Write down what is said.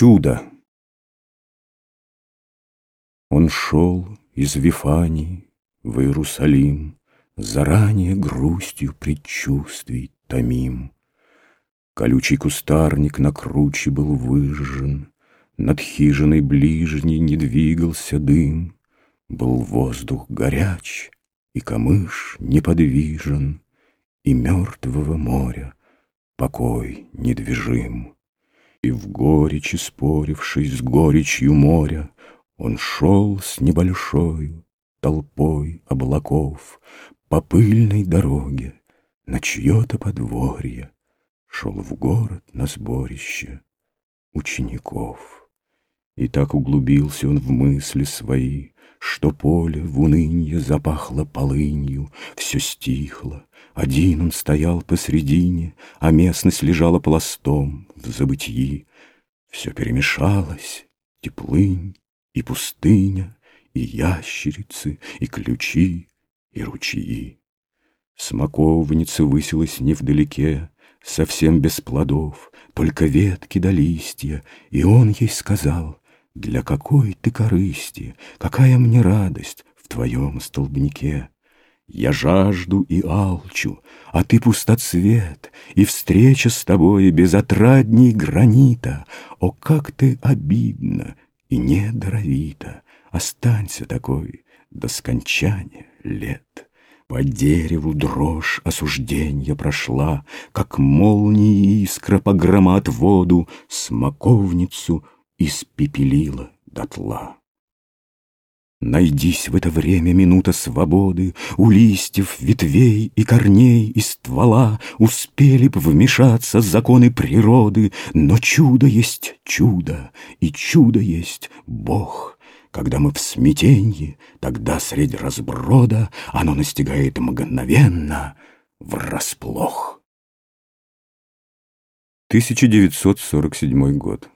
Чудо. Он шел из Вифании в Иерусалим, Заранее грустью предчувствий томим. Колючий кустарник на круче был выжжен, Над хижиной ближней не двигался дым, Был воздух горяч, и камыш неподвижен, И мертвого моря покой недвижим. И в горечи спорившись с горечью моря, Он шел с небольшой толпой облаков По пыльной дороге на чье-то подворье Шел в город на сборище учеников. И так углубился он в мысли свои, Что поле в унынье запахло полынью, Все стихло, один он стоял посредине, А местность лежала пластом в забытии. Все перемешалось, теплынь и пустыня, И ящерицы, и ключи, и ручьи. Смоковница высилась невдалеке, Совсем без плодов, только ветки да листья, И он ей сказал, для какой ты корысти, Какая мне радость в твоем столбнике. Я жажду и алчу, а ты пустоцвет, И встреча с тобой безотрадней гранита. О, как ты обидно и недоровито, Останься такой до скончания лет. По дереву дрожь осужденья прошла, Как молнии искра по громоотводу Смоковницу испепелила дотла. Найдись в это время минута свободы, У листьев, ветвей и корней и ствола Успели б вмешаться законы природы, Но чудо есть чудо, и чудо есть Бог. Когда мы в смятенье, тогда средь разброда Оно настигает мгновенно врасплох. 1947 год.